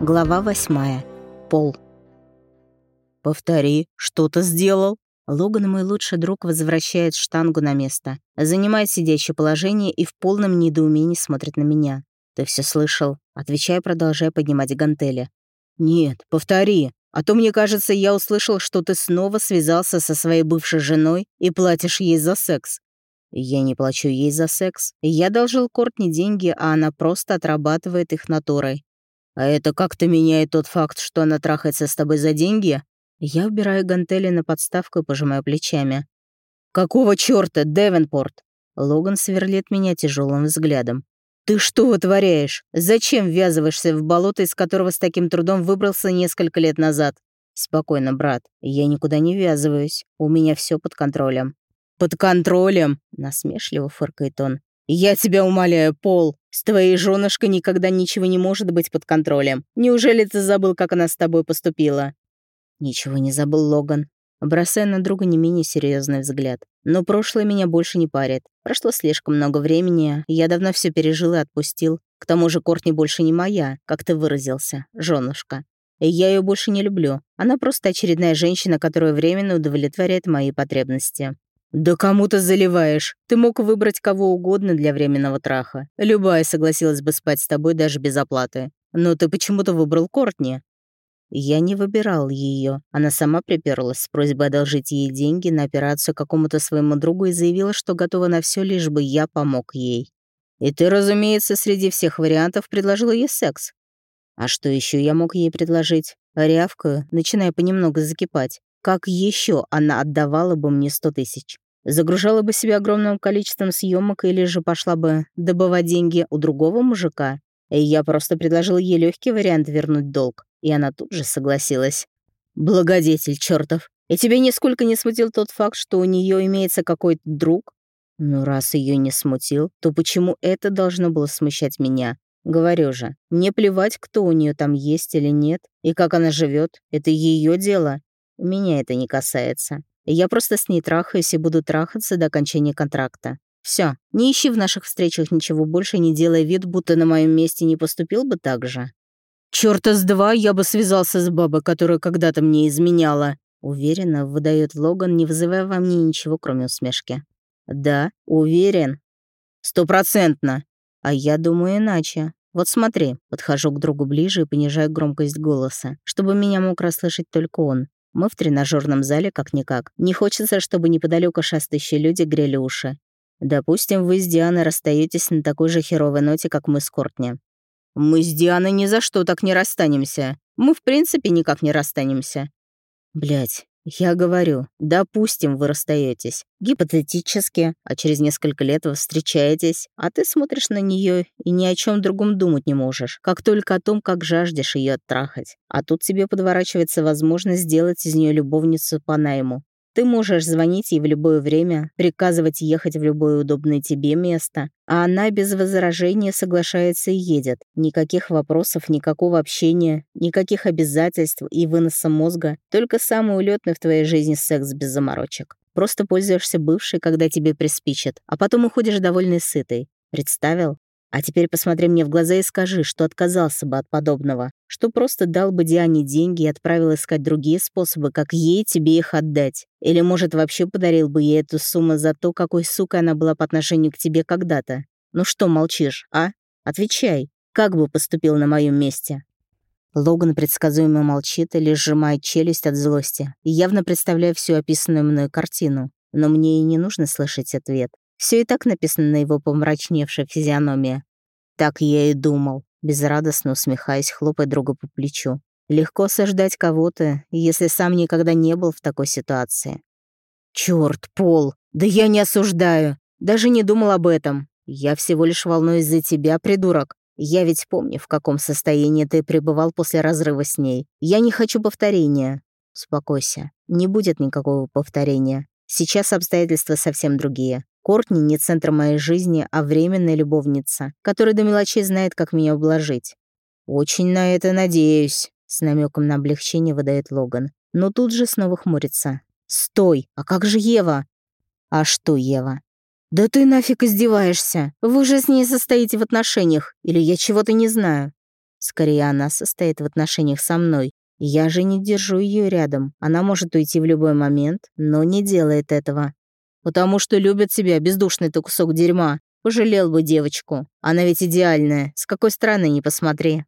Глава восьмая. Пол. «Повтори, что ты сделал?» Логан, мой лучший друг, возвращает штангу на место, занимает сидящее положение и в полном недоумении смотрит на меня. «Ты все слышал?» Отвечаю, продолжая поднимать гантели. «Нет, повтори, а то мне кажется, я услышал, что ты снова связался со своей бывшей женой и платишь ей за секс». «Я не плачу ей за секс. Я должил Кортни деньги, а она просто отрабатывает их натурой. «А это как-то меняет тот факт, что она трахается с тобой за деньги?» Я убираю гантели на подставку и пожимаю плечами. «Какого чёрта, Девенпорт?» Логан сверлит меня тяжелым взглядом. «Ты что вытворяешь? Зачем ввязываешься в болото, из которого с таким трудом выбрался несколько лет назад?» «Спокойно, брат. Я никуда не ввязываюсь. У меня все под контролем». «Под контролем?» — насмешливо фыркает он. «Я тебя умоляю, Пол, с твоей женушкой никогда ничего не может быть под контролем. Неужели ты забыл, как она с тобой поступила?» «Ничего не забыл, Логан», бросая на друга не менее серьезный взгляд. «Но прошлое меня больше не парит. Прошло слишком много времени, я давно все пережил и отпустил. К тому же Кортни больше не моя, как ты выразился, женушка. И я ее больше не люблю. Она просто очередная женщина, которая временно удовлетворяет мои потребности. «Да кому ты заливаешь? Ты мог выбрать кого угодно для временного траха. Любая согласилась бы спать с тобой даже без оплаты. Но ты почему-то выбрал Кортни». Я не выбирал ее. Она сама приперлась с просьбой одолжить ей деньги на операцию какому-то своему другу и заявила, что готова на все, лишь бы я помог ей. И ты, разумеется, среди всех вариантов предложил ей секс. А что еще я мог ей предложить? Рявкаю, начиная понемногу закипать. Как еще она отдавала бы мне сто тысяч? Загружала бы себя огромным количеством съемок или же пошла бы добывать деньги у другого мужика. И я просто предложил ей легкий вариант вернуть долг, и она тут же согласилась. Благодетель чертов. И тебе нисколько не смутил тот факт, что у нее имеется какой-то друг? Ну, раз ее не смутил, то почему это должно было смущать меня? Говорю же, мне плевать, кто у нее там есть или нет, и как она живет. Это ее дело. Меня это не касается. Я просто с ней трахаюсь и буду трахаться до окончания контракта. Все, не ищи в наших встречах ничего больше, не делай вид, будто на моем месте не поступил бы так же. Чёрта с два я бы связался с бабой, которая когда-то мне изменяла. Уверенно выдает Логан, не вызывая во мне ничего, кроме усмешки. Да, уверен. Стопроцентно. А я думаю иначе. Вот смотри, подхожу к другу ближе и понижаю громкость голоса, чтобы меня мог расслышать только он. Мы в тренажерном зале как-никак. Не хочется, чтобы неподалеку шастающие люди грели уши. Допустим, вы с Дианой расстаетесь на такой же херовой ноте, как мы с Кортни. Мы с Дианой ни за что так не расстанемся. Мы в принципе никак не расстанемся. Блять, я говорю, допустим, вы расстаетесь. Гипотетически, а через несколько лет вы встречаетесь, а ты смотришь на нее и ни о чем другом думать не можешь, как только о том, как жаждешь ее оттрахать. А тут тебе подворачивается возможность сделать из нее любовницу по найму. Ты можешь звонить ей в любое время, приказывать ехать в любое удобное тебе место, а она без возражения соглашается и едет. Никаких вопросов, никакого общения, никаких обязательств и выноса мозга, только самый улетный в твоей жизни секс без заморочек. Просто пользуешься бывшей, когда тебе приспичит, а потом уходишь довольный сытый. Представил? А теперь посмотри мне в глаза и скажи, что отказался бы от подобного, что просто дал бы Диане деньги и отправил искать другие способы, как ей тебе их отдать. Или, может, вообще подарил бы ей эту сумму за то, какой сукой она была по отношению к тебе когда-то. Ну что молчишь, а? Отвечай, как бы поступил на моем месте?» Логан предсказуемо молчит или сжимает челюсть от злости, явно представляя всю описанную мной картину. Но мне и не нужно слышать ответ. Все и так написано на его помрачневшей физиономии. Так я и думал, безрадостно усмехаясь, хлопая друга по плечу. Легко осуждать кого-то, если сам никогда не был в такой ситуации. Черт, Пол, да я не осуждаю. Даже не думал об этом. Я всего лишь волнуюсь за тебя, придурок. Я ведь помню, в каком состоянии ты пребывал после разрыва с ней. Я не хочу повторения. Успокойся. Не будет никакого повторения. Сейчас обстоятельства совсем другие. Кортни не центр моей жизни, а временная любовница, которая до мелочей знает, как меня ублажить. «Очень на это надеюсь», — с намеком на облегчение выдает Логан. Но тут же снова хмурится. «Стой! А как же Ева?» «А что Ева?» «Да ты нафиг издеваешься! Вы же с ней состоите в отношениях, или я чего-то не знаю?» Скорее, она состоит в отношениях со мной. Я же не держу ее рядом. Она может уйти в любой момент, но не делает этого. Потому что любит себя, бездушный ты кусок дерьма. Пожалел бы девочку. Она ведь идеальная, с какой стороны не посмотри.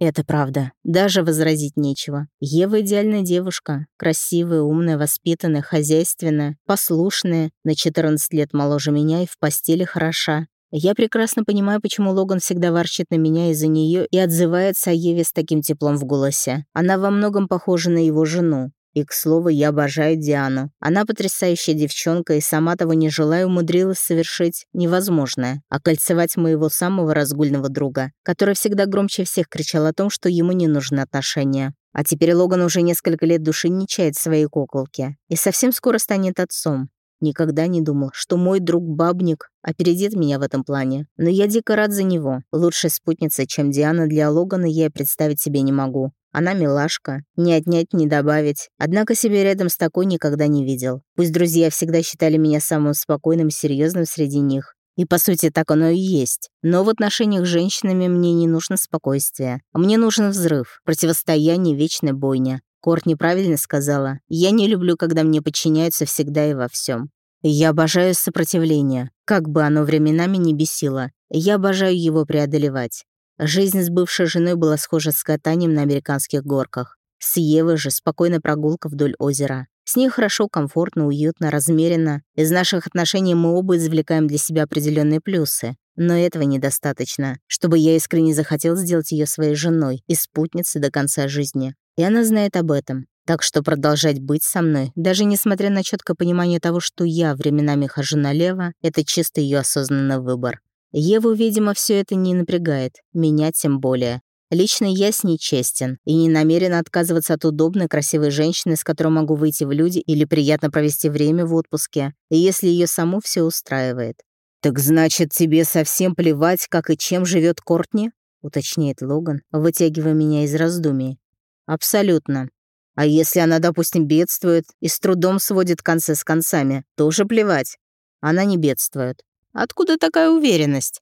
Это правда. Даже возразить нечего. Ева идеальная девушка. Красивая, умная, воспитанная, хозяйственная, послушная, на 14 лет моложе меня и в постели хороша. Я прекрасно понимаю, почему Логан всегда ворчит на меня из-за нее и отзывается о Еве с таким теплом в голосе. Она во многом похожа на его жену. И, к слову, я обожаю Диану. Она потрясающая девчонка и сама того не желая умудрилась совершить невозможное — окольцевать моего самого разгульного друга, который всегда громче всех кричал о том, что ему не нужны отношения. А теперь Логан уже несколько лет души не чает своей куколки и совсем скоро станет отцом. Никогда не думал, что мой друг-бабник опередит меня в этом плане. Но я дико рад за него. Лучшей спутницы, чем Диана для Логана, я представить себе не могу. Она милашка, не отнять, не добавить. Однако себе рядом с такой никогда не видел. Пусть друзья всегда считали меня самым спокойным серьезным среди них. И по сути так оно и есть. Но в отношениях с женщинами мне не нужно спокойствие. Мне нужен взрыв, противостояние, вечная бойня. Корт неправильно сказала. Я не люблю, когда мне подчиняются всегда и во всем. Я обожаю сопротивление, как бы оно временами не бесило. Я обожаю его преодолевать. Жизнь с бывшей женой была схожа с катанием на американских горках. С Евой же спокойная прогулка вдоль озера. С ней хорошо, комфортно, уютно, размеренно. Из наших отношений мы оба извлекаем для себя определенные плюсы. Но этого недостаточно, чтобы я искренне захотел сделать ее своей женой и спутницей до конца жизни. И она знает об этом. Так что продолжать быть со мной, даже несмотря на четкое понимание того, что я временами хожу налево, это чисто ее осознанный выбор. Еву, видимо, все это не напрягает, меня тем более. Лично я с ней честен и не намерен отказываться от удобной, красивой женщины, с которой могу выйти в люди или приятно провести время в отпуске, если ее саму все устраивает. «Так значит, тебе совсем плевать, как и чем живет Кортни?» — уточняет Логан, вытягивая меня из раздумий. «Абсолютно. А если она, допустим, бедствует и с трудом сводит концы с концами, тоже плевать. Она не бедствует. Откуда такая уверенность?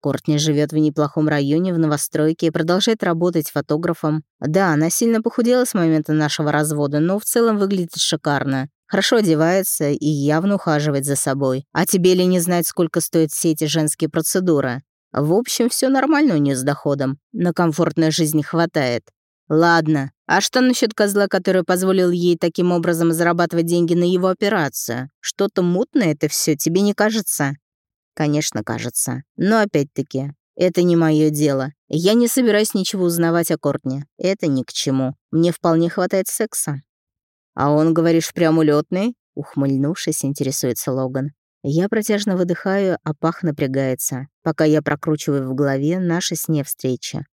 Кортни живет в неплохом районе в новостройке и продолжает работать фотографом. Да, она сильно похудела с момента нашего развода, но в целом выглядит шикарно. Хорошо одевается и явно ухаживает за собой. А тебе ли не знать, сколько стоят все эти женские процедуры? В общем, все нормально у нее с доходом. На комфортную жизнь хватает. Ладно, а что насчет козла, который позволил ей таким образом зарабатывать деньги на его операцию? Что-то мутное это все, тебе не кажется? Конечно, кажется. Но опять-таки, это не мое дело. Я не собираюсь ничего узнавать о Кортне. Это ни к чему. Мне вполне хватает секса. А он, говоришь, прям улетный? Ухмыльнувшись, интересуется Логан. Я протяжно выдыхаю, а пах напрягается, пока я прокручиваю в голове наши с ней встречи.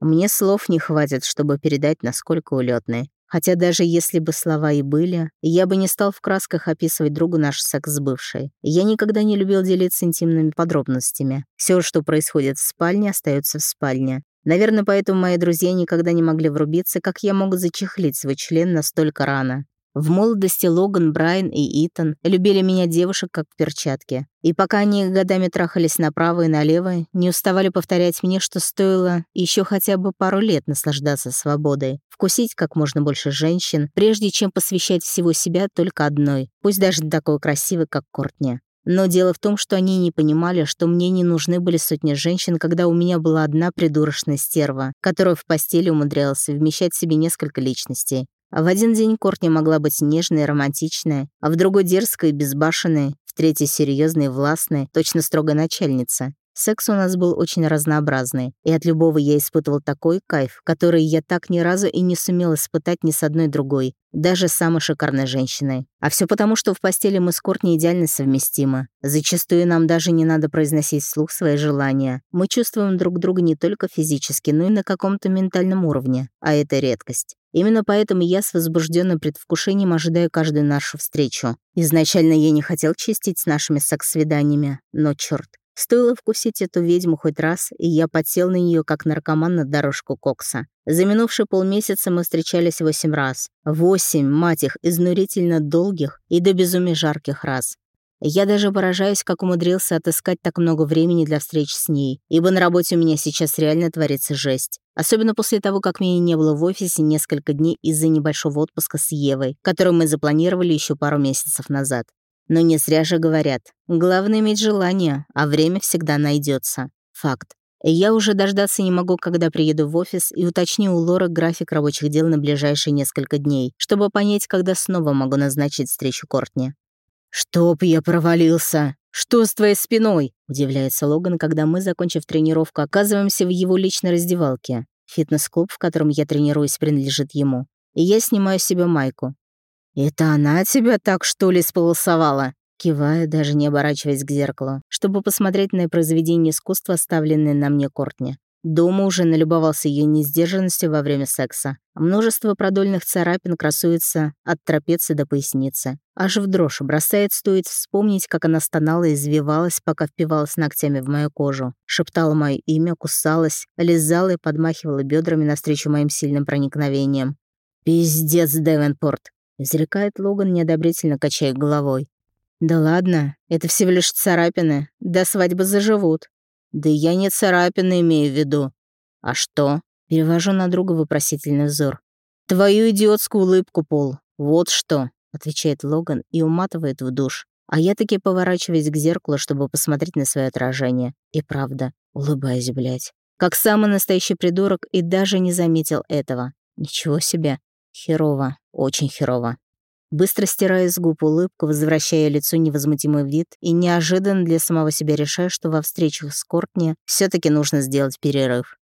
Мне слов не хватит, чтобы передать, насколько улетный. Хотя даже если бы слова и были, я бы не стал в красках описывать другу наш секс с бывшей. Я никогда не любил делиться интимными подробностями. Все, что происходит в спальне, остается в спальне. Наверное, поэтому мои друзья никогда не могли врубиться, как я могу зачехлить свой член настолько рано. В молодости Логан, Брайан и Итан любили меня девушек как перчатки. И пока они годами трахались направо и налево, не уставали повторять мне, что стоило еще хотя бы пару лет наслаждаться свободой, вкусить как можно больше женщин, прежде чем посвящать всего себя только одной, пусть даже такой красивой, как Кортни. Но дело в том, что они не понимали, что мне не нужны были сотни женщин, когда у меня была одна придурочная стерва, которая в постели умудрялась совмещать в себе несколько личностей. А в один день Кортни могла быть нежной романтичной, а в другой дерзкой безбашенной, в третий серьезной властной, точно строгой начальница. Секс у нас был очень разнообразный, и от любого я испытывал такой кайф, который я так ни разу и не сумел испытать ни с одной другой, даже самой шикарной женщиной. А все потому, что в постели мы с Кортни идеально совместимы. Зачастую нам даже не надо произносить вслух свои желания. Мы чувствуем друг друга не только физически, но и на каком-то ментальном уровне, а это редкость. Именно поэтому я с возбужденным предвкушением ожидаю каждую нашу встречу. Изначально я не хотел чистить с нашими секс-свиданиями, но черт, Стоило вкусить эту ведьму хоть раз, и я подсел на нее как наркоман на дорожку кокса. За минувшие полмесяца мы встречались восемь раз. Восемь, мать их, изнурительно долгих и до безумия жарких раз. Я даже поражаюсь, как умудрился отыскать так много времени для встреч с ней, ибо на работе у меня сейчас реально творится жесть. Особенно после того, как меня не было в офисе несколько дней из-за небольшого отпуска с Евой, который мы запланировали еще пару месяцев назад. Но не зря же говорят, главное иметь желание, а время всегда найдется. Факт. Я уже дождаться не могу, когда приеду в офис и уточню у Лоры график рабочих дел на ближайшие несколько дней, чтобы понять, когда снова могу назначить встречу Кортни. «Чтоб я провалился! Что с твоей спиной?» — удивляется Логан, когда мы, закончив тренировку, оказываемся в его личной раздевалке. Фитнес-клуб, в котором я тренируюсь, принадлежит ему. И я снимаю себе майку. «Это она тебя так, что ли, сполосовала?» Киваю, даже не оборачиваясь к зеркалу, чтобы посмотреть на произведение искусства, оставленное на мне Кортни. Дома уже налюбовался ее несдержанностью во время секса. Множество продольных царапин красуется от трапеции до поясницы. Аж в дрожь бросает стоит вспомнить, как она стонала и извивалась, пока впивалась ногтями в мою кожу. Шептала мое имя, кусалась, лизала и подмахивала бедрами навстречу моим сильным проникновениям. «Пиздец, Девенпорт!» — изрекает Логан, неодобрительно качая головой. «Да ладно, это всего лишь царапины. До свадьбы заживут. «Да я не царапины имею в виду». «А что?» Перевожу на друга вопросительный взор. «Твою идиотскую улыбку, Пол. Вот что», — отвечает Логан и уматывает в душ. А я таки поворачиваюсь к зеркалу, чтобы посмотреть на свое отражение. И правда, улыбаюсь, блядь. Как самый настоящий придурок и даже не заметил этого. Ничего себе. Херово. Очень херово. Быстро стираю с губ улыбку, возвращая лицу невозмутимый вид и неожиданно для самого себя решаю, что во встречах с Кортни все таки нужно сделать перерыв.